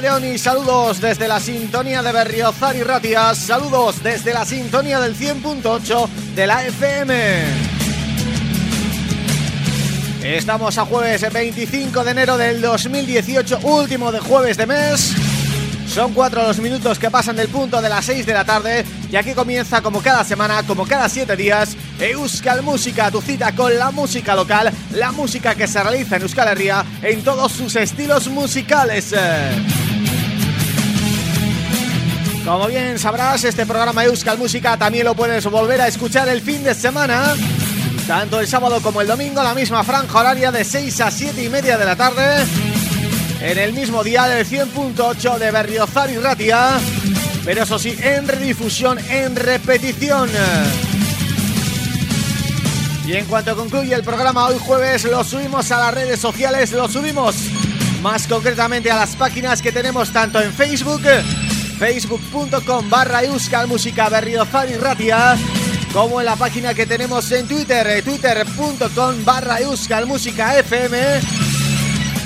León y saludos desde la sintonía de Berriozar y Ratias, saludos desde la sintonía del 100.8 de la FM. Estamos a jueves 25 de enero del 2018, último de jueves de mes. Son cuatro los minutos que pasan del punto de las 6 de la tarde y aquí comienza como cada semana, como cada siete días, Euskal Música, tu cita con la música local, la música que se realiza en Euskal Herria en todos sus estilos musicales. Como bien sabrás, este programa Euskal Música también lo puedes volver a escuchar el fin de semana Tanto el sábado como el domingo, la misma franja horaria de 6 a 7 y media de la tarde En el mismo día del 100.8 de Berriozar Ratia Pero eso sí, en redifusión, en repetición. Y en cuanto concluye el programa hoy jueves lo subimos a las redes sociales, lo subimos más concretamente a las páginas que tenemos tanto en Facebook facebook.com barra Euskal Música Berriozar y Ratia como en la página que tenemos en Twitter, twitter.com barra FM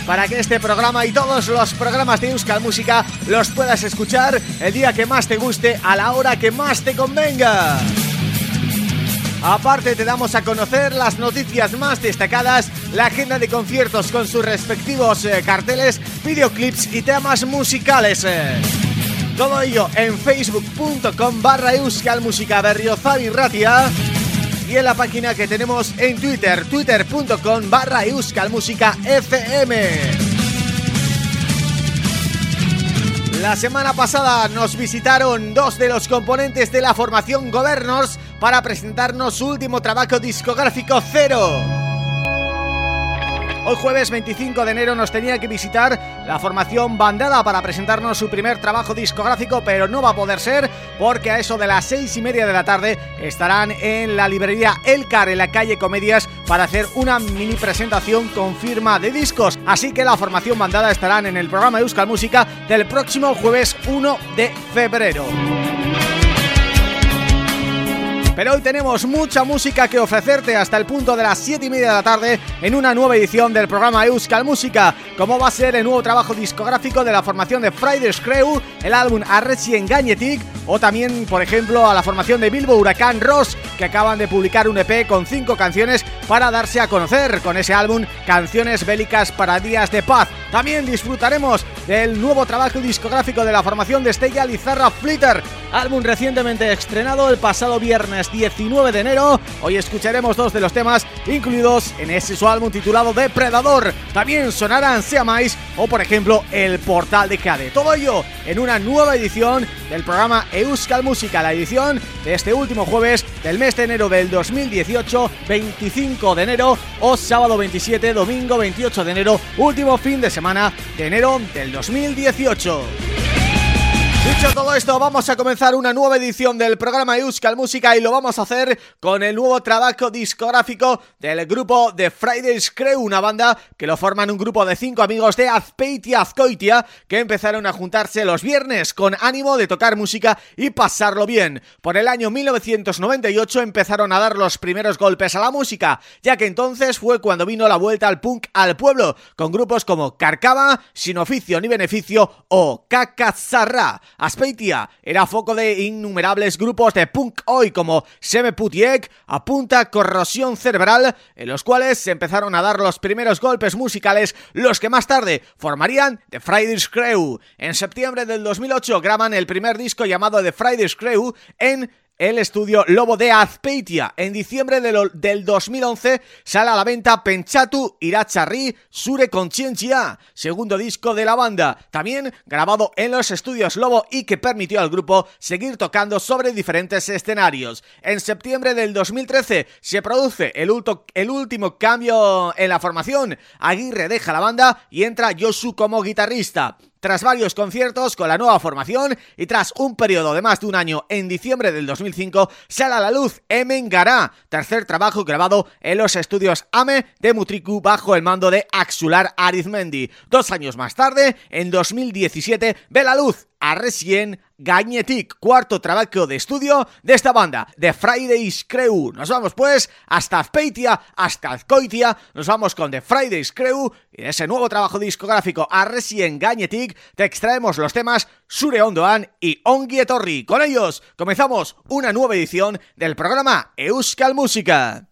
para que este programa y todos los programas de Euskal Música los puedas escuchar el día que más te guste, a la hora que más te convenga. Aparte te damos a conocer las noticias más destacadas, la agenda de conciertos con sus respectivos eh, carteles, videoclips y temas musicales. Todo ello en facebook.com barra Música Berriozar y Ratia y en la página que tenemos en Twitter, twitter.com barra Música FM. La semana pasada nos visitaron dos de los componentes de la formación Governors para presentarnos su último trabajo discográfico Cero. Hoy jueves 25 de enero nos tenía que visitar la formación Bandada para presentarnos su primer trabajo discográfico, pero no va a poder ser porque a eso de las seis y media de la tarde estarán en la librería Elcar en la calle Comedias para hacer una mini presentación con firma de discos. Así que la formación Bandada estarán en el programa Euskal Música del próximo jueves 1 de febrero. Pero hoy tenemos mucha música que ofrecerte hasta el punto de las 7 y media de la tarde en una nueva edición del programa Euskal Música, como va a ser el nuevo trabajo discográfico de la formación de Friday's Crew, el álbum Arrechi en Gagnetic, o también, por ejemplo, a la formación de Bilbo Huracán Ross, que acaban de publicar un EP con 5 canciones para darse a conocer con ese álbum Canciones Bélicas para Días de Paz. También disfrutaremos del nuevo trabajo discográfico de la formación de Estella Lizarra Flitter, álbum recientemente estrenado el pasado viernes 19 de enero. Hoy escucharemos dos de los temas incluidos en ese su álbum titulado Depredador. También sonarán Sea Mais o por ejemplo El Portal de Jade. Todo ello en una nueva edición del programa Euskal Música, la edición de este último jueves del mes de enero del 2018, 25 de enero o sábado 27, domingo 28 de enero, último fin de semana de enero del 2018. Dicho todo esto, vamos a comenzar una nueva edición del programa Euskal Música y lo vamos a hacer con el nuevo trabajo discográfico del grupo de Fridays Crew, una banda que lo forman un grupo de cinco amigos de Azpeitia Azcoitia que empezaron a juntarse los viernes con ánimo de tocar música y pasarlo bien. Por el año 1998 empezaron a dar los primeros golpes a la música, ya que entonces fue cuando vino la vuelta al punk al pueblo, con grupos como Carcaba, Sin Oficio ni Beneficio o Kakazarra. Aspeitia era foco de innumerables grupos de punk hoy como Seme Putiek, Apunta Corrosión Cerebral, en los cuales se empezaron a dar los primeros golpes musicales, los que más tarde formarían The Friday's Crew. En septiembre del 2008 graban el primer disco llamado The Friday's Crew en el estudio Lobo de Azpeitia. En diciembre del 2011 sale a la venta Penchatu Iracharri Sure Consciencia, segundo disco de la banda, también grabado en los estudios Lobo y que permitió al grupo seguir tocando sobre diferentes escenarios. En septiembre del 2013 se produce el, el último cambio en la formación, Aguirre deja la banda y entra Yosu como guitarrista. Tras varios conciertos con la nueva formación y tras un periodo de más de un año en diciembre del 2005, sale a la luz Emengará, tercer trabajo grabado en los estudios AME de Mutriku bajo el mando de Axular Arizmendi. Dos años más tarde, en 2017, ve la luz a recién Gagnetic, cuarto trabajo de estudio de esta banda, The Fridays Crew. Nos vamos pues hasta Azpeitia, hasta Azcoitia, nos vamos con The Fridays Crew y ese nuevo trabajo discográfico a recién Gagnetic te extraemos los temas Sure Ondoan y Ongi Etorri. Con ellos comenzamos una nueva edición del programa Euskal Música.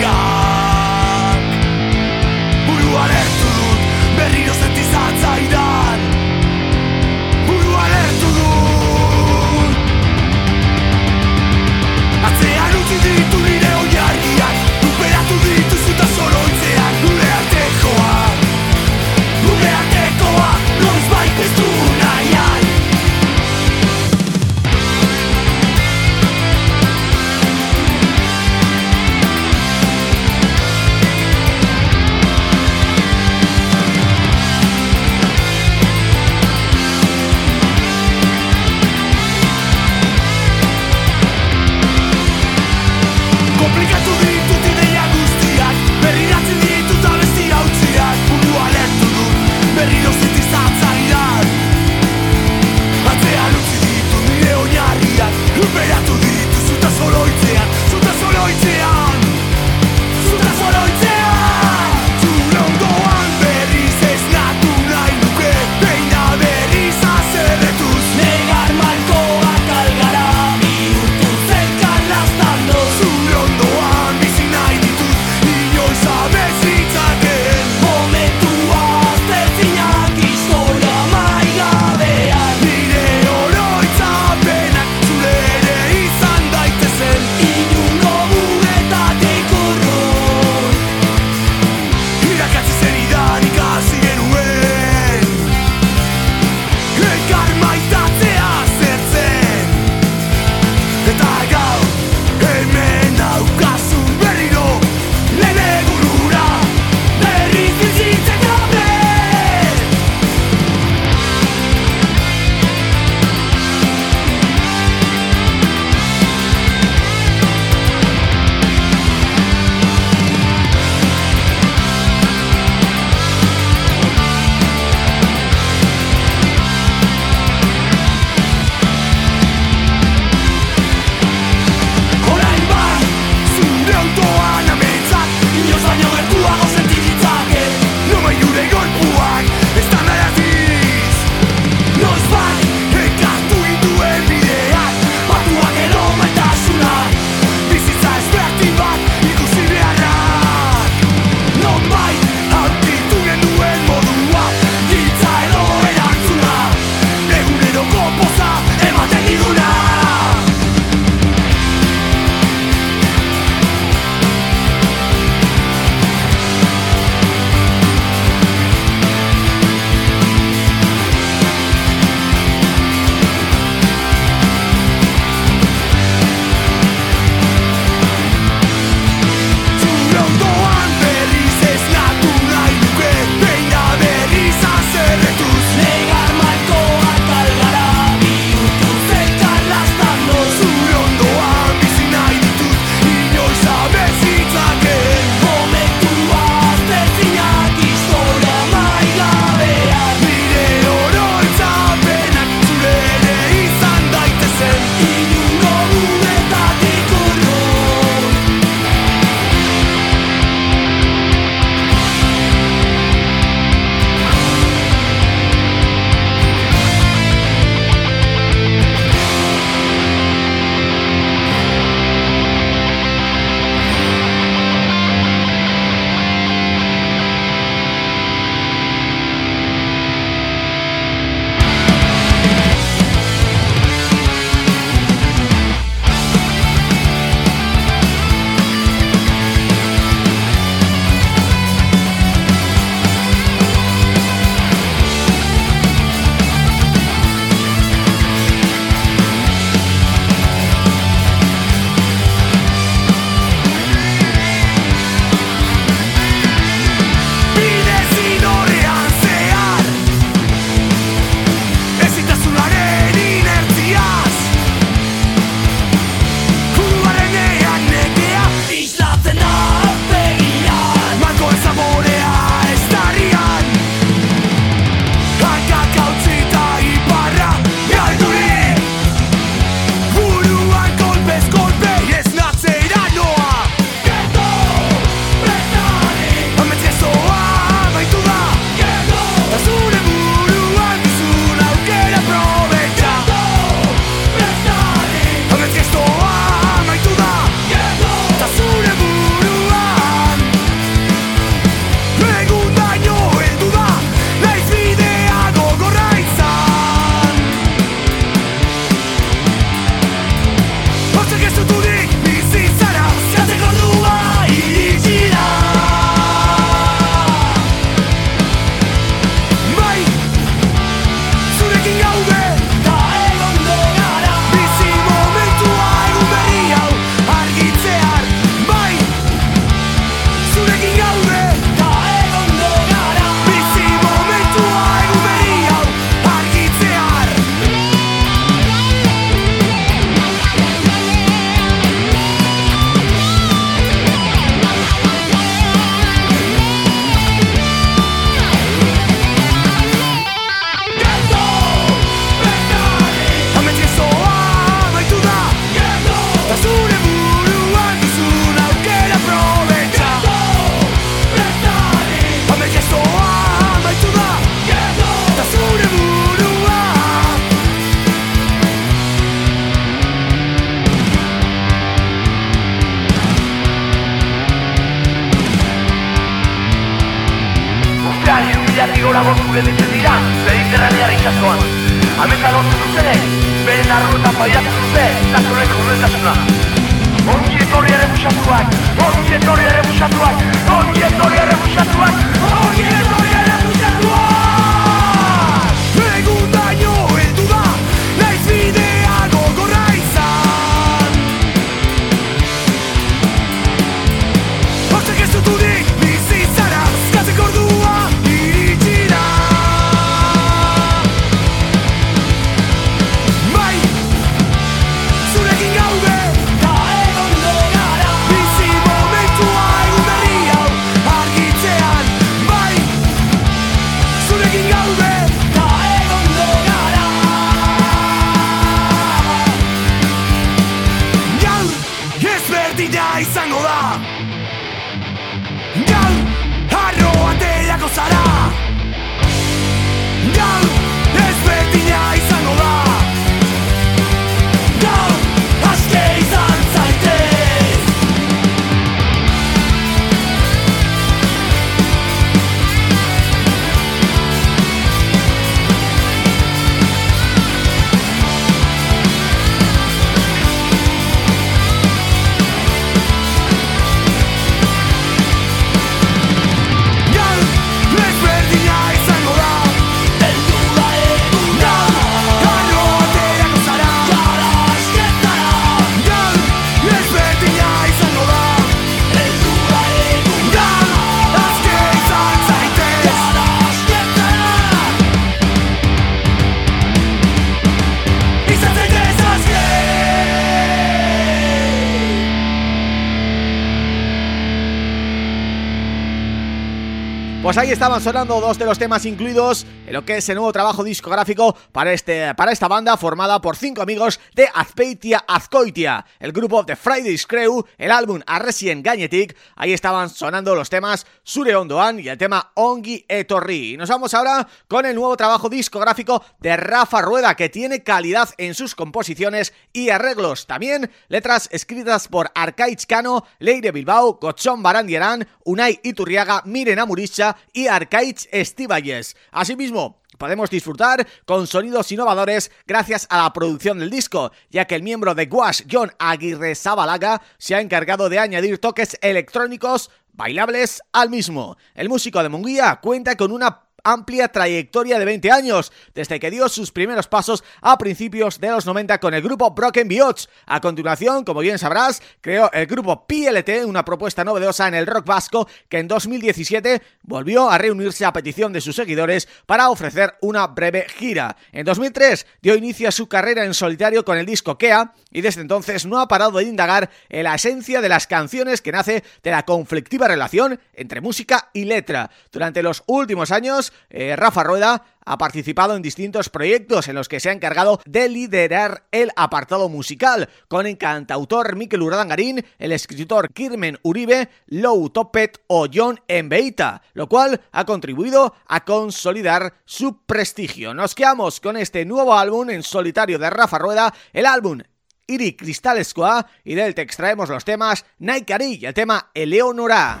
Pues ahí estaban sonando dos de los temas incluidos en lo que es el nuevo trabajo discográfico para este para esta banda formada por cinco amigos de Azpeitia Azcoitia, el grupo de Friday's Crew, el álbum Arresien Gagnetic, ahí estaban sonando los temas Sure Ondoan y el tema Ongi Etorri. Y nos vamos ahora con el nuevo trabajo discográfico de Rafa Rueda, que tiene calidad en sus composiciones y arreglos. También letras escritas por Arcaich Cano, Leire Bilbao, Cochón Barandierán, Unai Iturriaga, Miren Amuricha y Arcaich Estivalles. Asimismo, podemos disfrutar con sonidos innovadores gracias a la producción del disco, ya que el miembro de Guash, John Aguirre Zabalaga, se ha encargado de añadir toques electrónicos bailables al mismo. El músico de Munguía cuenta con una amplia trayectoria de 20 años, desde que dio sus primeros pasos a principios de los 90 con el grupo Broken Biots. A continuación, como bien sabrás, creó el grupo PLT, una propuesta novedosa en el rock vasco que en 2017 volvió a reunirse a petición de sus seguidores para ofrecer una breve gira. En 2003 dio inicio a su carrera en solitario con el disco Kea y desde entonces no ha parado de indagar en la esencia de las canciones que nace de la conflictiva relación entre música y letra. Durante los últimos años eh, Rafa Rueda ha participado en distintos proyectos en los que se ha encargado de liderar el apartado musical, con el cantautor Mikel Urdangarín, el escritor Kirmen Uribe, Lou Topet o John Embeita, lo cual ha contribuido a consolidar su prestigio. Nos quedamos con este nuevo álbum en solitario de Rafa Rueda, el álbum Iri Cristal Squad, y del te extraemos los temas Naikari y el tema Eleonora.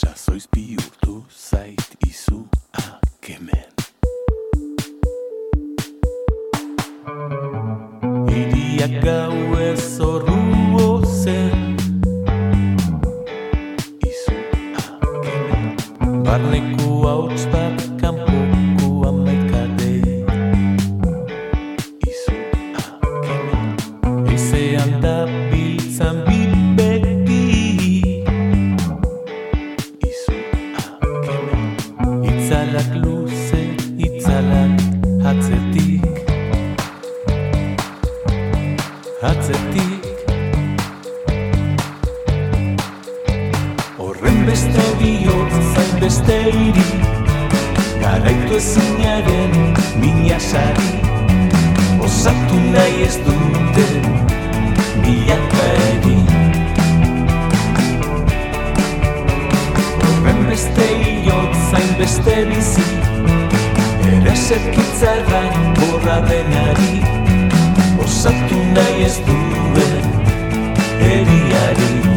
Sazoiz bihurtu zait izu akemen Iriak gau ez horru zen Izu akemen Barneku hauts beste hiri Garaitu ezinaren mina sari. Osatu nahi ez duten milaka egin Horren beste hilot zain beste bizi Ere serkitzarrak borra denari. Osatu nahi ez duen eriari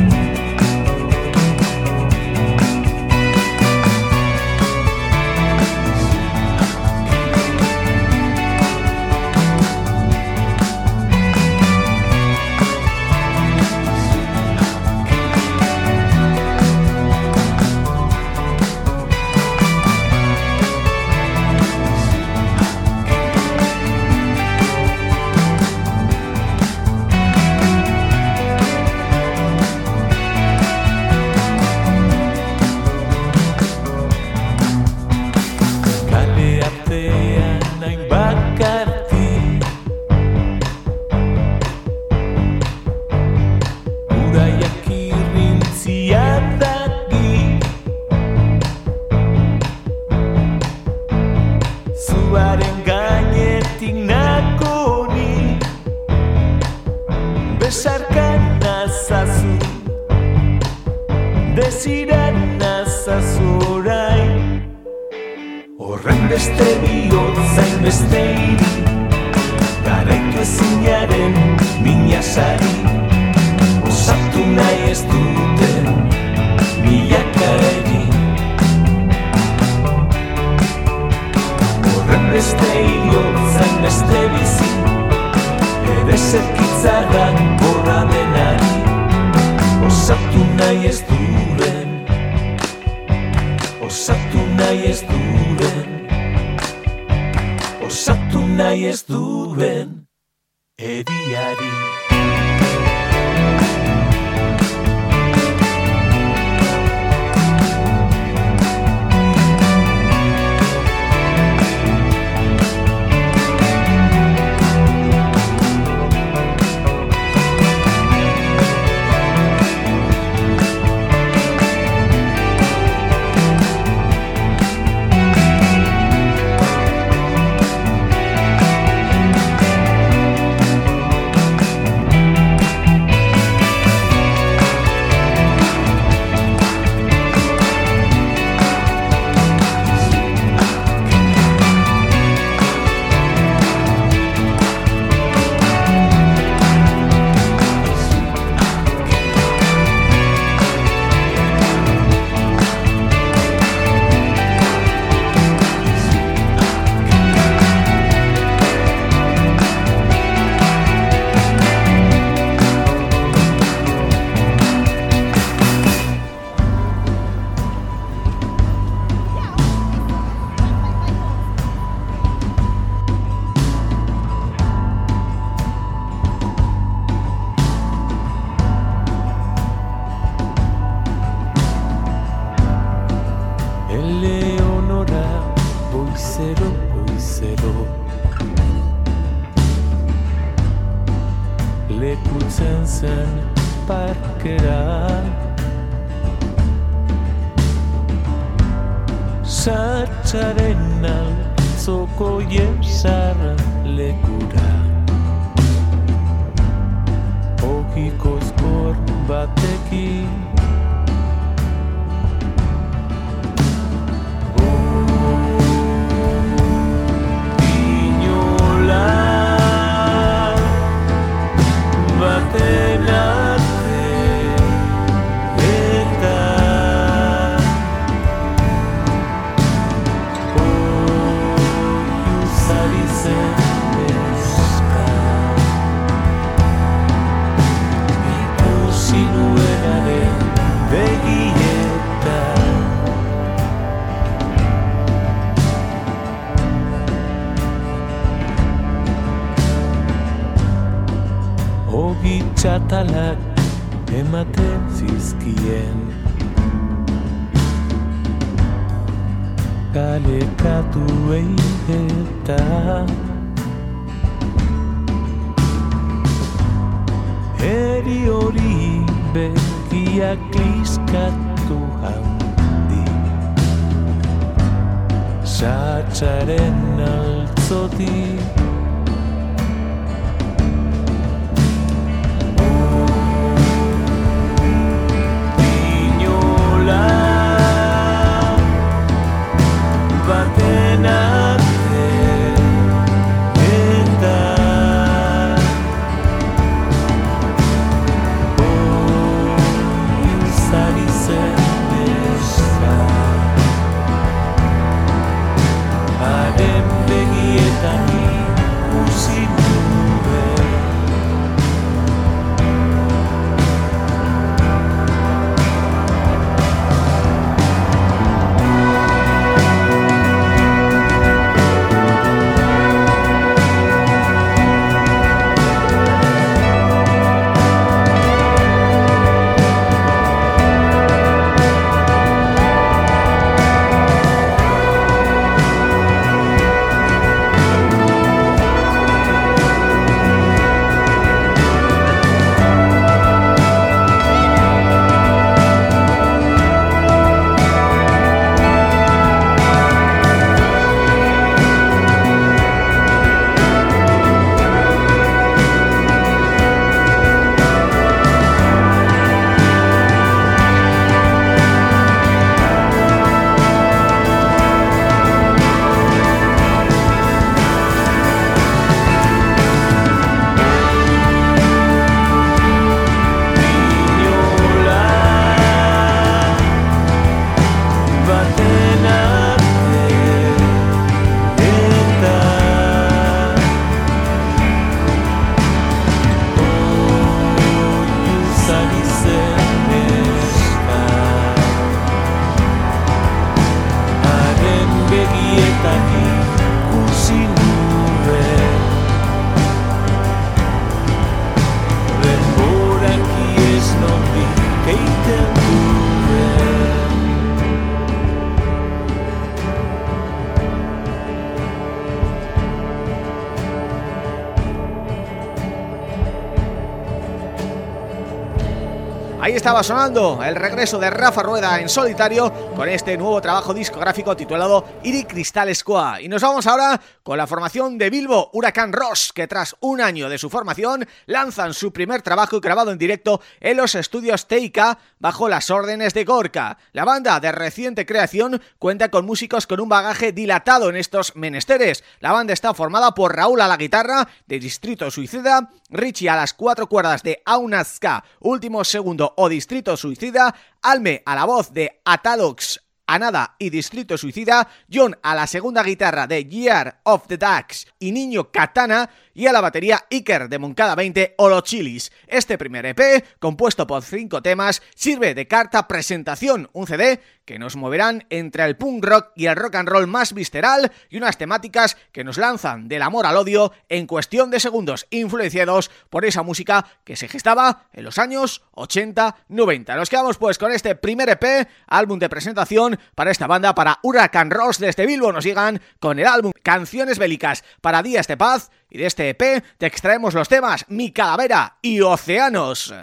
estaba sonando el regreso de Rafa Rueda en solitario con este nuevo trabajo discográfico titulado Iri Crystal Squad. Y nos vamos ahora con la formación de Bilbo Huracán Ross, que tras un año de su formación lanzan su primer trabajo grabado en directo en los estudios Teika bajo las órdenes de Gorka. La banda de reciente creación cuenta con músicos con un bagaje dilatado en estos menesteres. La banda está formada por Raúl a la guitarra de Distrito Suicida, Richie a las cuatro cuerdas de Aunaska, último segundo o Distrito Suicida, Alme a la voz de Atalox Anada y Distrito Suicida, John a la segunda guitarra de Year of the Ducks y Niño Katana y a la batería Iker de Moncada 20 o Los Chilis. Este primer EP, compuesto por cinco temas, sirve de carta presentación, un CD que nos moverán entre el punk rock y el rock and roll más visceral y unas temáticas que nos lanzan del amor al odio en cuestión de segundos, influenciados por esa música que se gestaba en los años 80-90. Nos quedamos pues con este primer EP, álbum de presentación para esta banda, para Huracán Ross desde Bilbo, nos llegan con el álbum Canciones Bélicas para Días de Paz y de este EP te extraemos los temas Mi Calavera y Océanos.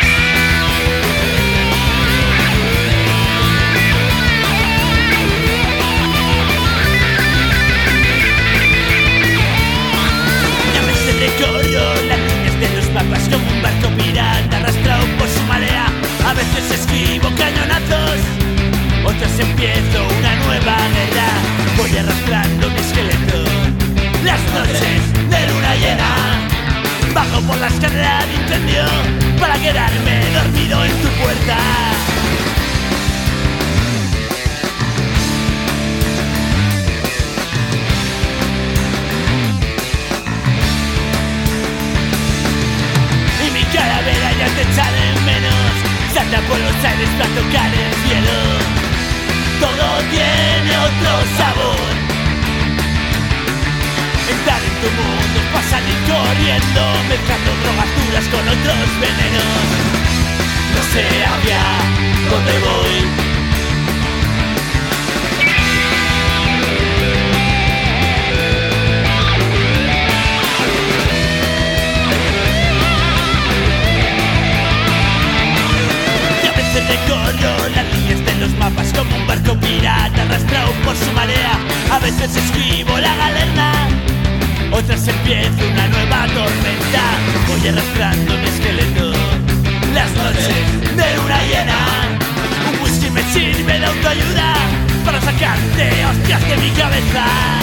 recorro líneas de los mapas como un barco pirata arrastrado por su marea. A veces escribo cañonazos, otras empiezo una nueva guerra. Voy arrastrando mi esqueleto. Las noches de luna llena, bajo por la escalera de incendio para quedarme dormido en tu puerta. te echan menos. Salta por los aires para tocar el cielo. Todo tiene otro sabor tu mundo para salir corriendo Mezclando drogas duras con otros venenos. No sé hacia dónde voy recorro las líneas de los mapas como un barco pirata arrastrado por su marea. A veces escribo la galerna, otras empiezo una nueva tormenta. Voy arrastrando mi esqueleto. Las noches de luna llena, un whisky me sirve de autoayuda para sacarte hostias de mi cabeza.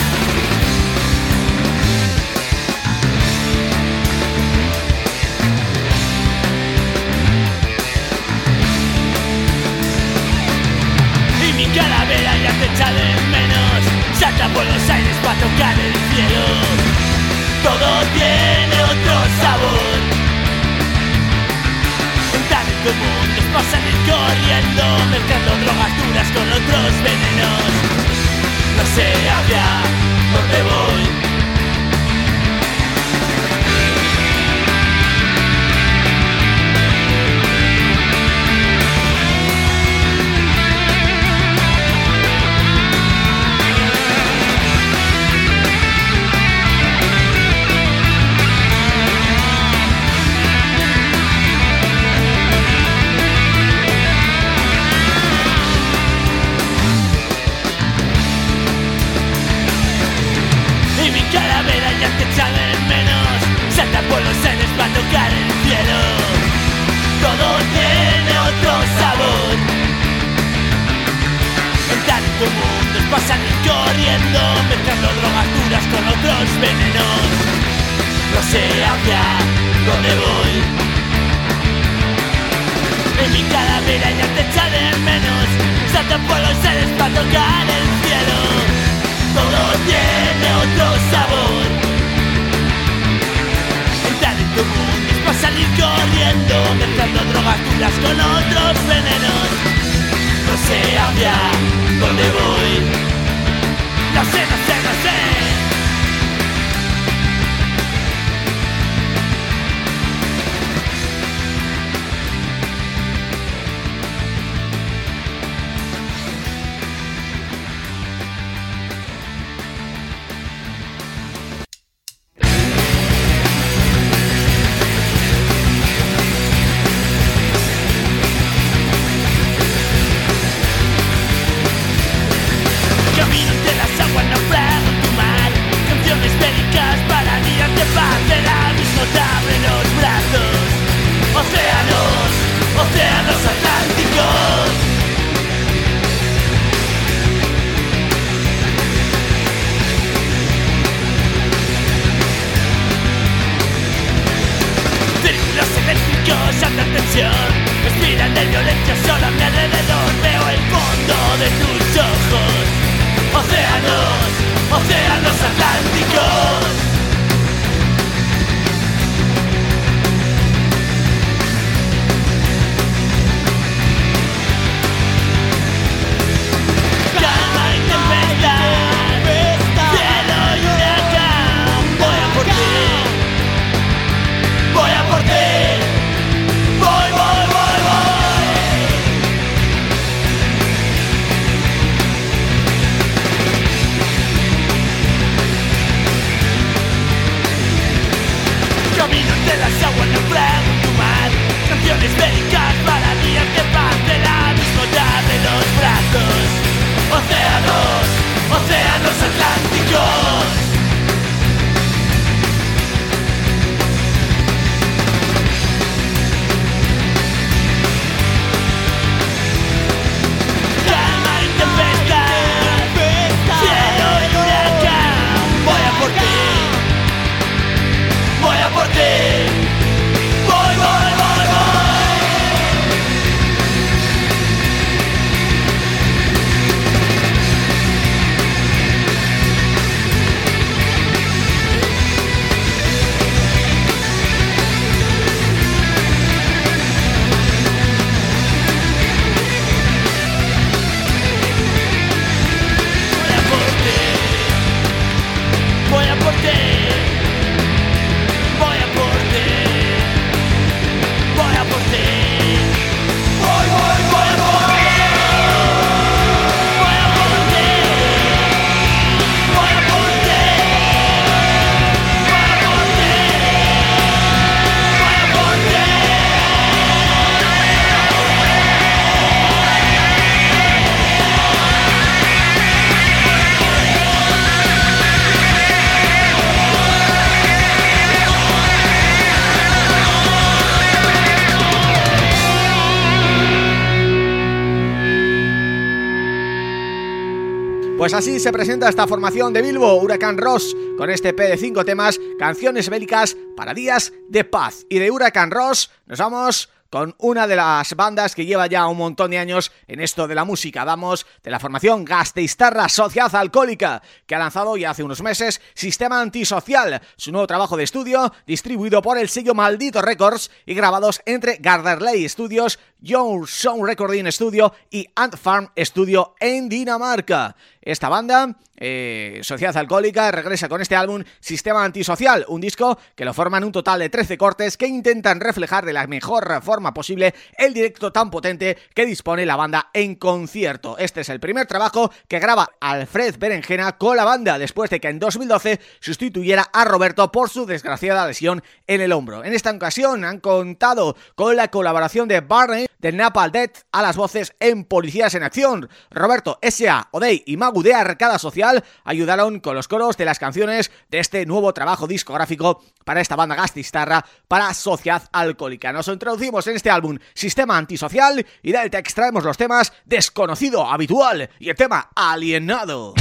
calavera ya te echa de menos Salta los aires para tocar el cielo. Todo tiene otro sabor. En tu mundo para salir corriendo Mezclando drogas duras con otros venenos. No sé hacia dónde voy pasan corriendo Mezclando drogas duras con otros venenos. No sé hacia dónde voy. En mi calavera ya te echan menos. Saltan por los aires para tocar el cielo. Todo tiene otro sabor. Entrar en tu mundo es para salir corriendo Mezclando drogas duras con otros venenos sé hacia dónde voy. No sé, no sé, no sé. Pues así se presenta esta formación de Bilbo, Huracán Ross, con este P de 5 temas, canciones bélicas para días de paz. Y de Huracán Ross nos vamos con una de las bandas que lleva ya un montón de años en esto de la música. Damos de la formación Gasteiztarra Sociedad Alcohólica, que ha lanzado ya hace unos meses Sistema Antisocial, su nuevo trabajo de estudio, distribuido por el sello Maldito Records y grabados entre Garderley Studios, Young Sound Recording Studio y Ant Farm Studio en Dinamarca. Esta banda, eh, Sociedad Alcohólica, regresa con este álbum Sistema Antisocial, un disco que lo forman un total de 13 cortes que intentan reflejar de la mejor forma posible el directo tan potente que dispone la banda en concierto. Este es el primer trabajo que graba Alfred Berenjena con la banda después de que en 2012 sustituyera a Roberto por su desgraciada lesión en el hombro. En esta ocasión han contado con la colaboración de Barney de Napal Death a las voces en Policías en Acción. Roberto S.A., Odey y De Arcada Social ayudaron con los coros de las canciones de este nuevo trabajo discográfico para esta banda gastistarra para Sociedad Alcohólica. Nos introducimos en este álbum Sistema Antisocial y de él te extraemos los temas Desconocido, Habitual y el tema Alienado.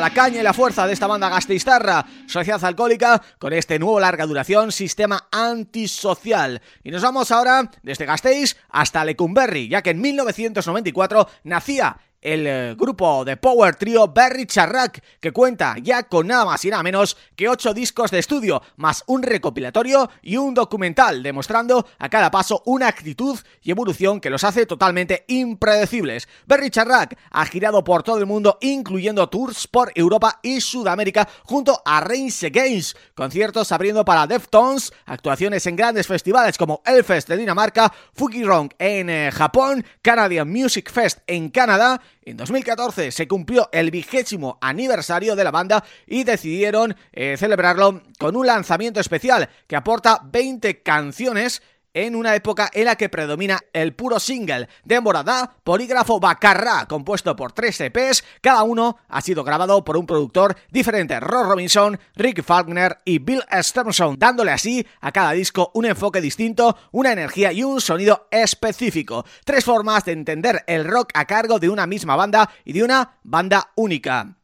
La caña y la fuerza de esta banda gasteiztarra, Sociedad Alcohólica, con este nuevo larga duración, Sistema Antisocial. Y nos vamos ahora desde Gasteiz hasta Lecumberri, ya que en 1994 nacía el eh, grupo de power trio Berry Charrac, que cuenta ya con nada más y nada menos que ocho discos de estudio, más un recopilatorio y un documental, demostrando a cada paso una actitud y evolución que los hace totalmente impredecibles. Berry Charrac ha girado por todo el mundo, incluyendo tours por Europa y Sudamérica, junto a Reigns Against, conciertos abriendo para Deftones, actuaciones en grandes festivales como Elfest de Dinamarca, Fugirong en eh, Japón, Canadian Music Fest en Canadá, en 2014 se cumplió el vigésimo aniversario de la banda y decidieron eh, celebrarlo con un lanzamiento especial que aporta 20 canciones en una época en la que predomina el puro single de Morada, Polígrafo Bacarra, compuesto por tres EPs, cada uno ha sido grabado por un productor diferente, Ross Robinson, Rick Falkner y Bill Stevenson, dándole así a cada disco un enfoque distinto, una energía y un sonido específico. Tres formas de entender el rock a cargo de una misma banda y de una banda única.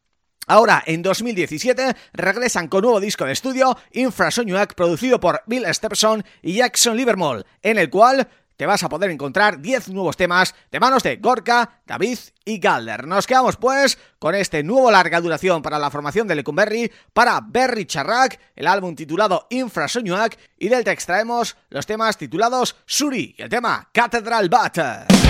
Ahora, en 2017, regresan con nuevo disco de estudio, Infrasonic, producido por Bill Stepson y Jackson Livermore, en el cual te vas a poder encontrar 10 nuevos temas de manos de Gorka, David y Galder. Nos quedamos pues con este nuevo larga duración para la formación de Lecumberri, para Berry Charrac, el álbum titulado Infrasonic y del que extraemos los temas titulados Suri y el tema Cathedral Bat.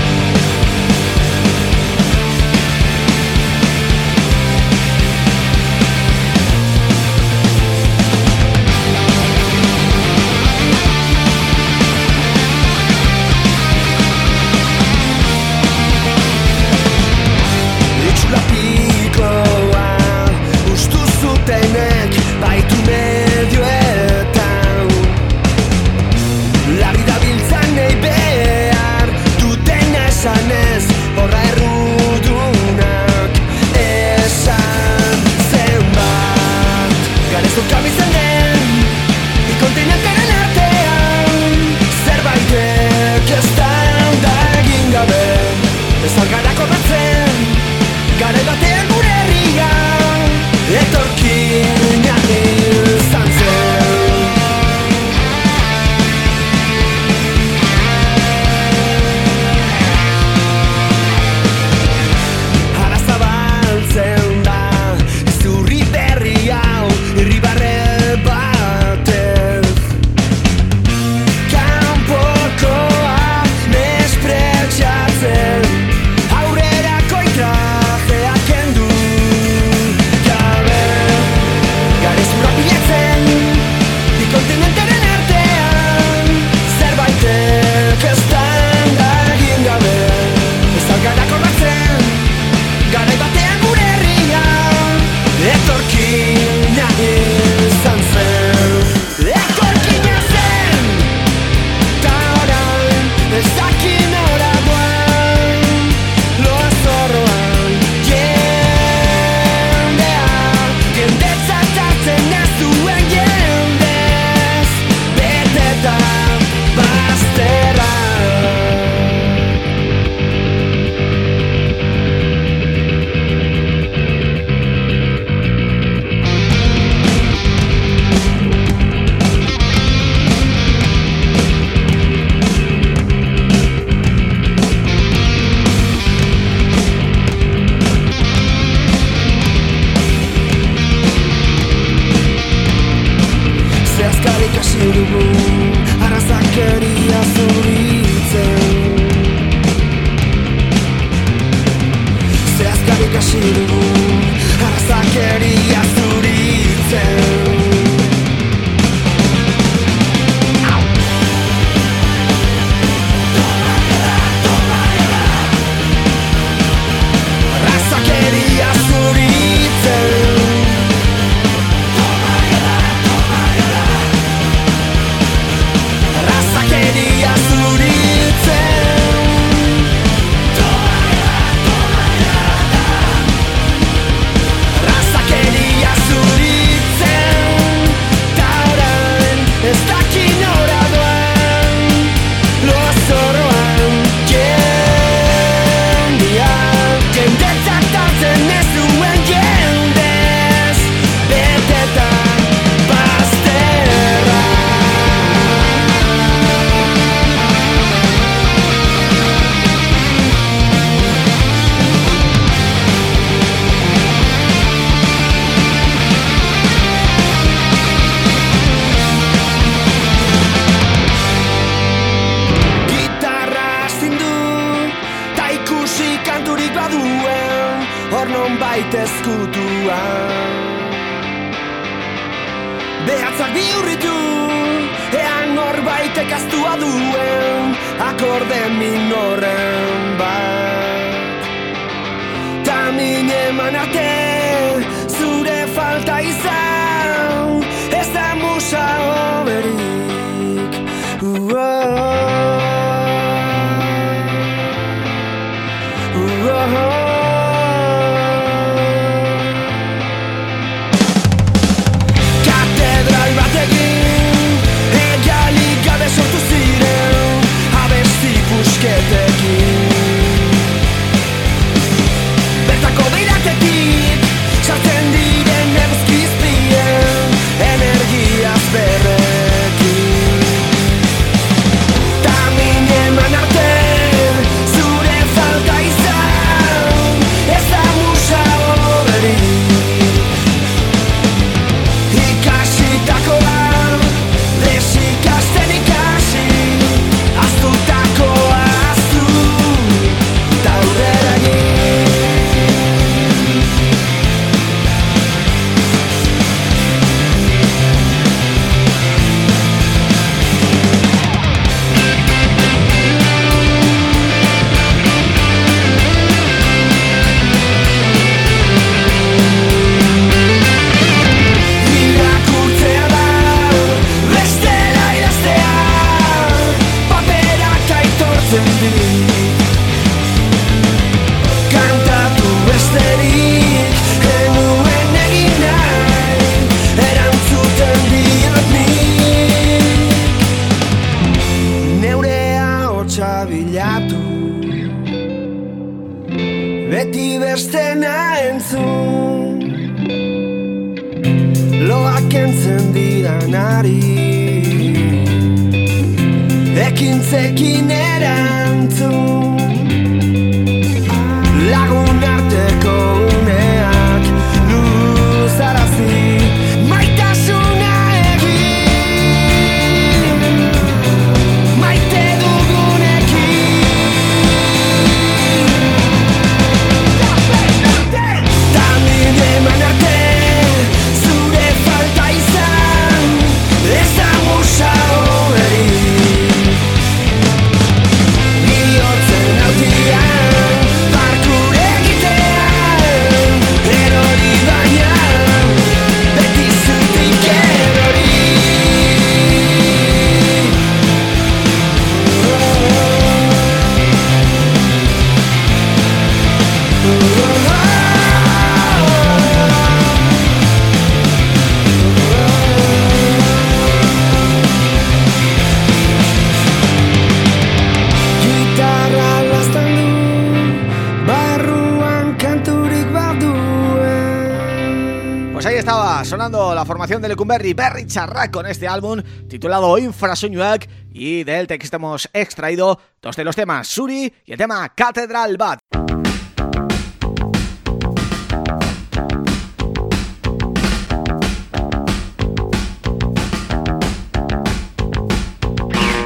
Lecumberri Berry Charrac con este álbum titulado Infrasoñuac y del texto hemos extraído dos de los temas, Suri y el tema Catedral Bad.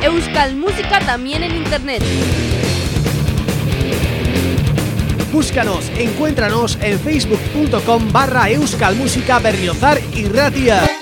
Euskal Música también en internet. Búscanos, encuéntranos en facebook.com barra euskalmusica berriozar y ratia.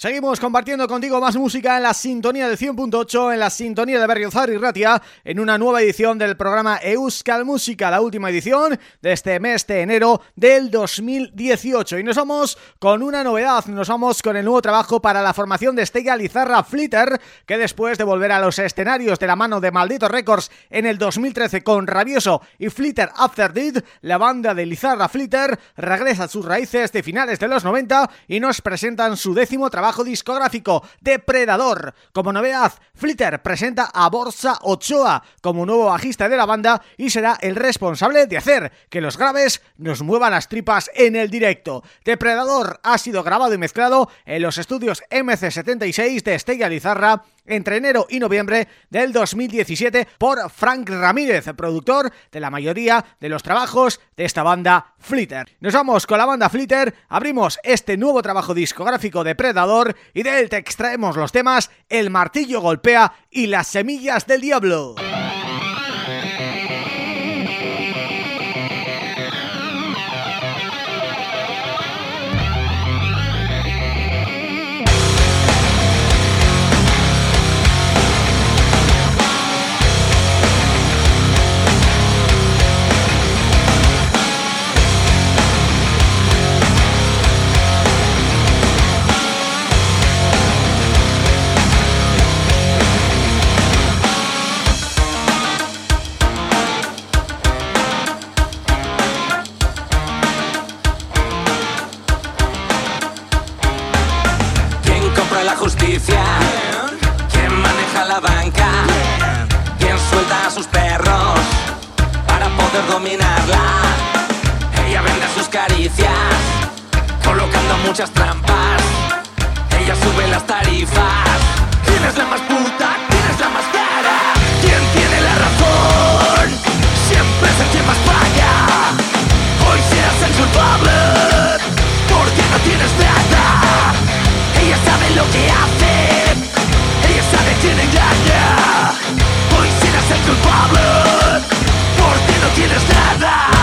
Seguimos compartiendo contigo más música en la sintonía de 100.8, en la sintonía de Berriozar y Ratia, en una nueva edición del programa Euskal Música, la última edición de este mes de enero del 2018. Y nos vamos con una novedad, nos vamos con el nuevo trabajo para la formación de Estella Lizarra Flitter, que después de volver a los escenarios de la mano de Maldito Records en el 2013 con Rabioso y Flitter After Deed, la banda de Lizarra Flitter regresa a sus raíces de finales de los 90 y nos presentan su décimo trabajo trabajo discográfico Depredador. Como novedad, Flitter presenta a Borsa Ochoa como nuevo bajista de la banda y será el responsable de hacer que los graves nos muevan las tripas en el directo. Depredador ha sido grabado y mezclado en los estudios MC76 de Estella Lizarra entre enero y noviembre del 2017 por Frank Ramírez, productor de la mayoría de los trabajos de esta banda Flitter. Nos vamos con la banda Flitter, abrimos este nuevo trabajo discográfico de Predador y de él te extraemos los temas El martillo golpea y Las semillas del diablo. Dominarla? Ella vende sus caricias, colocando muchas trampas. Ella sube las tarifas. ¿Quién es la más puta? ¿Quién es la más cara? ¿Quién tiene la razón? Siempre es el que más paga. Hoy serás el culpable, porque no tienes nada. Ella sabe lo que hace, ella sabe quién engaña. Hoy serás el culpable, porque no tienes nada.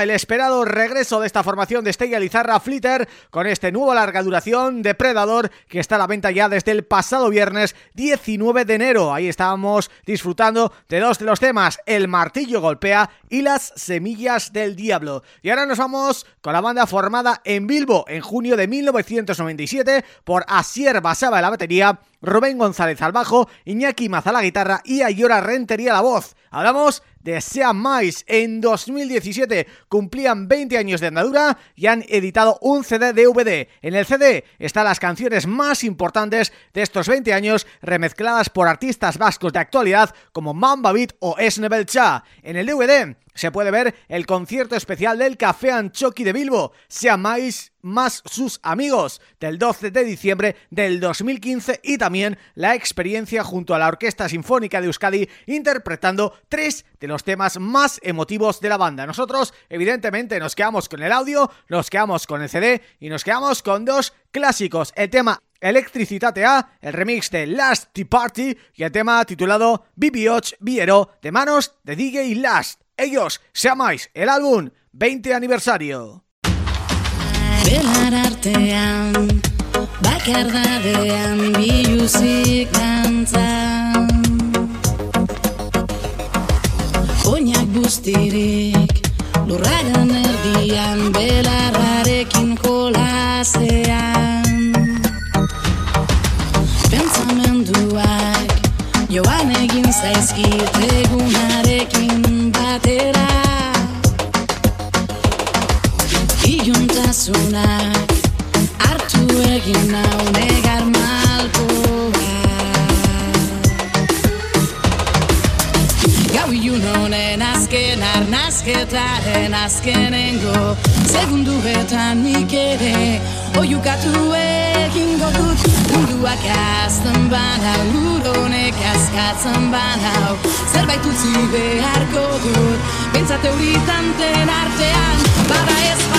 El esperado regreso de esta formación de Estella Lizarra Flitter con este nuevo larga duración Depredador que está a la venta ya desde el pasado viernes 19 de enero. Ahí estábamos disfrutando de dos de los temas, El martillo golpea y Las semillas del diablo. Y ahora nos vamos con la banda formada en Bilbo en junio de 1997 por Asier Basaba en la batería Rubén González al bajo, Iñaki Maza la guitarra y Ayora Rentería la voz. Hablamos de Sea Mais. En 2017 cumplían 20 años de andadura y han editado un CD DVD. En el CD están las canciones más importantes de estos 20 años remezcladas por artistas vascos de actualidad como Mamba Beat o Esnebel Cha. En el DVD se puede ver el concierto especial del Café Anchoqui de Bilbo, Sea Mais más sus amigos, del 12 de diciembre del 2015 y también la experiencia junto a la Orquesta Sinfónica de Euskadi interpretando tres de los temas más emotivos de la banda. Nosotros, evidentemente, nos quedamos con el audio, nos quedamos con el CD y nos quedamos con dos clásicos. El tema Electricitate A, el remix de Last Tea Party y el tema titulado BB8 Viero de manos de DJ Last. Ellos, seamáis el álbum 20 aniversario. Belar artean, bakardadean biluzik dantzan Oinak guztirik, lurragan erdian, belarrarekin jolasean joan egin zaizkit egunarekin batera. Iluntasunak hartu egin nau negar Gau ilun honen azken arnazketaren azkenengo Segunduetan nik ere oiukatu egingo dut. Munduak azten banau, lur honek azkatzen banau Zerbait utzi beharko dut, bentsat euritanten artean Bada ez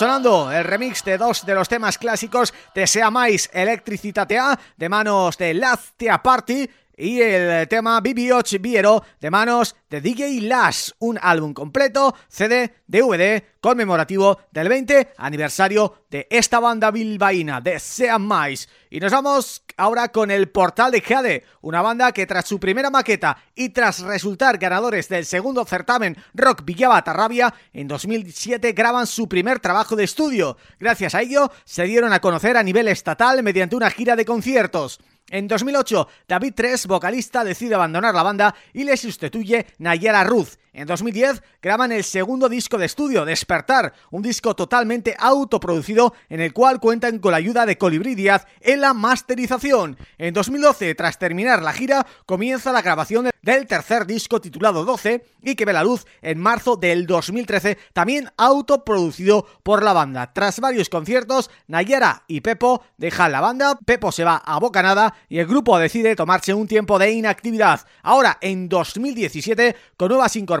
sonando el remix de dos de los temas clásicos de Sea Mais Electricitatea de manos de Laztia Party y el tema BB8 Viero de manos de DJ Lash, un álbum completo, CD, DVD, conmemorativo del 20 aniversario de esta banda bilbaína de Sean Mais. Y nos vamos ahora con el Portal de Jade, una banda que tras su primera maqueta y tras resultar ganadores del segundo certamen Rock Villaba Tarrabia, en 2007 graban su primer trabajo de estudio. Gracias a ello, se dieron a conocer a nivel estatal mediante una gira de conciertos. En 2008, David Tres, vocalista, decide abandonar la banda y le sustituye Nayara Ruth. En 2010 graban el segundo disco de estudio, Despertar, un disco totalmente autoproducido en el cual cuentan con la ayuda de Colibrí Díaz en la masterización. En 2012, tras terminar la gira, comienza la grabación del tercer disco titulado 12 y que ve la luz en marzo del 2013, también autoproducido por la banda. Tras varios conciertos, Nayara y Pepo dejan la banda, Pepo se va a Bocanada y el grupo decide tomarse un tiempo de inactividad. Ahora, en 2017, con nuevas incorporaciones,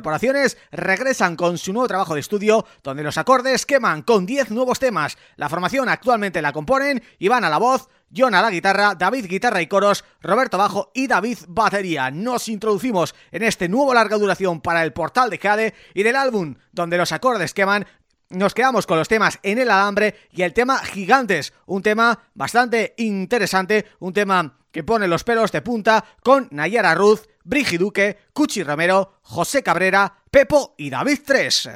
regresan con su nuevo trabajo de estudio, donde los acordes queman con 10 nuevos temas. La formación actualmente la componen Iván a la voz, John a la guitarra, David guitarra y coros, Roberto bajo y David batería. Nos introducimos en este nuevo larga duración para el portal de Jade y del álbum donde los acordes queman nos quedamos con los temas en el alambre y el tema Gigantes, un tema bastante interesante, un tema que pone los pelos de punta con Nayara Ruth, Brigi Duque, Cuchi Romero, José Cabrera, Pepo y David 3.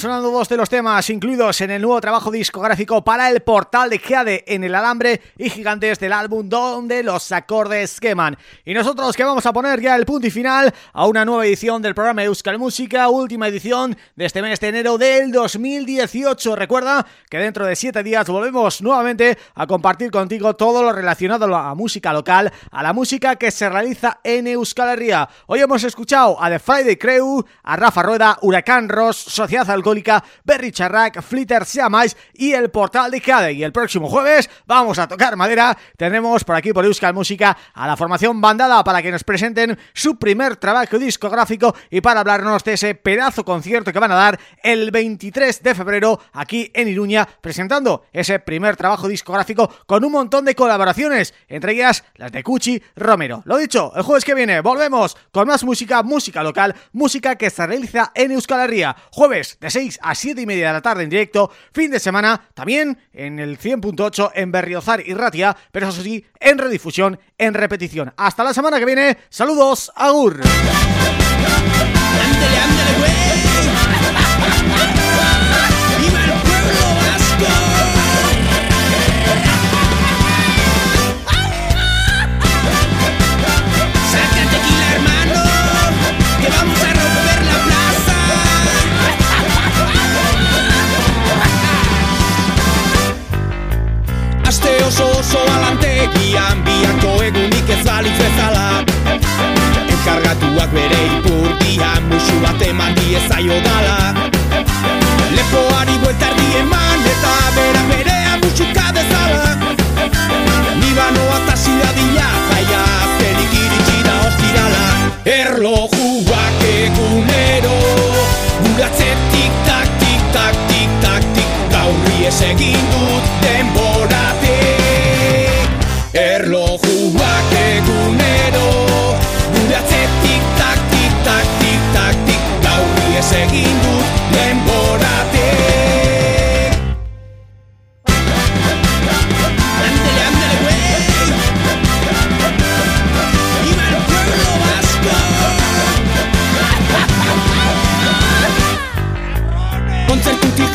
Ahí estaban sonando dos de los temas incluidos en el nuevo trabajo discográfico para el portal de Jade en el alambre y gigantes del álbum donde los acordes queman. Y nosotros que vamos a poner ya el punto y final a una nueva edición del programa Euskal Música, última edición de este mes de enero del 2018. Recuerda que dentro de siete días volvemos nuevamente a compartir contigo todo lo relacionado a la música local, a la música que se realiza en Euskal Herria. Hoy hemos escuchado a The Friday Crew, a Rafa Rueda, Huracán Ross, Sociedad Alcohólica, Berry Charrac, Flitter Seamais y el Portal de Cade. Y el próximo jueves vamos a tocar madera. Tendremos por aquí por Euskal Música a la formación Bandada para que nos presenten su primer trabajo discográfico y para hablarnos de ese pedazo concierto que van a dar el 23 de febrero aquí en Iruña presentando ese primer trabajo discográfico con un montón de colaboraciones, entre ellas las de Cuchi Romero. Lo dicho, el jueves que viene volvemos con más música, música local, música que se realiza en Euskal Herria. Jueves de 6 a 7 y media de la tarde en directo, fin de semana también en el 100.8 en Berriozar y Ratia, pero eso sí, en redifusión, en repetición. Hasta la semana que viene, saludos, agur. Saca oso oso alantegian biharko egunik ez balitz bezala. Enkargatuak bere ipurdian musu bat eman diezaio dala. Lepoari buelta erdi eman eta bera berea musuka dezala Nibanoa tasila dila zaila azkenik iritsi da ostirala. Erlojuak egunero Guratze tik-tak, tik-tak, tik-tak, tik Gaurri ez egin dut denboratik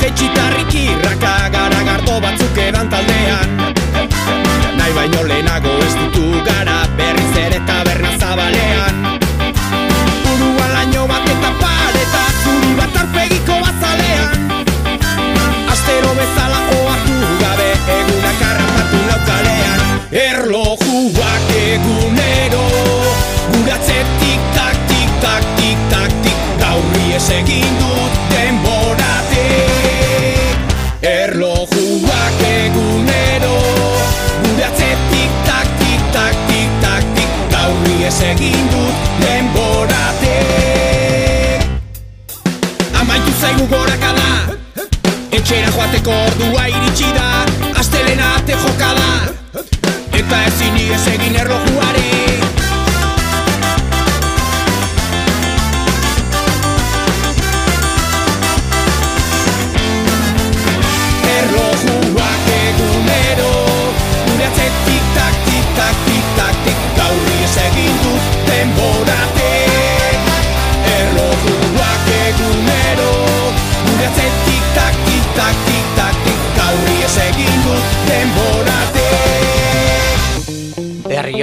Kontzertutik jetxitarriki Raka gara gardo batzuk edan taldean. Nahi baino lehenago ez ditu gara Berriz ere taberna zabalean Ez egin dut denboratik Amaitu zaigu gorakada Etxera joateko ordua iritsi da Astelena ate jokada Eta ezin iez egin erlojuari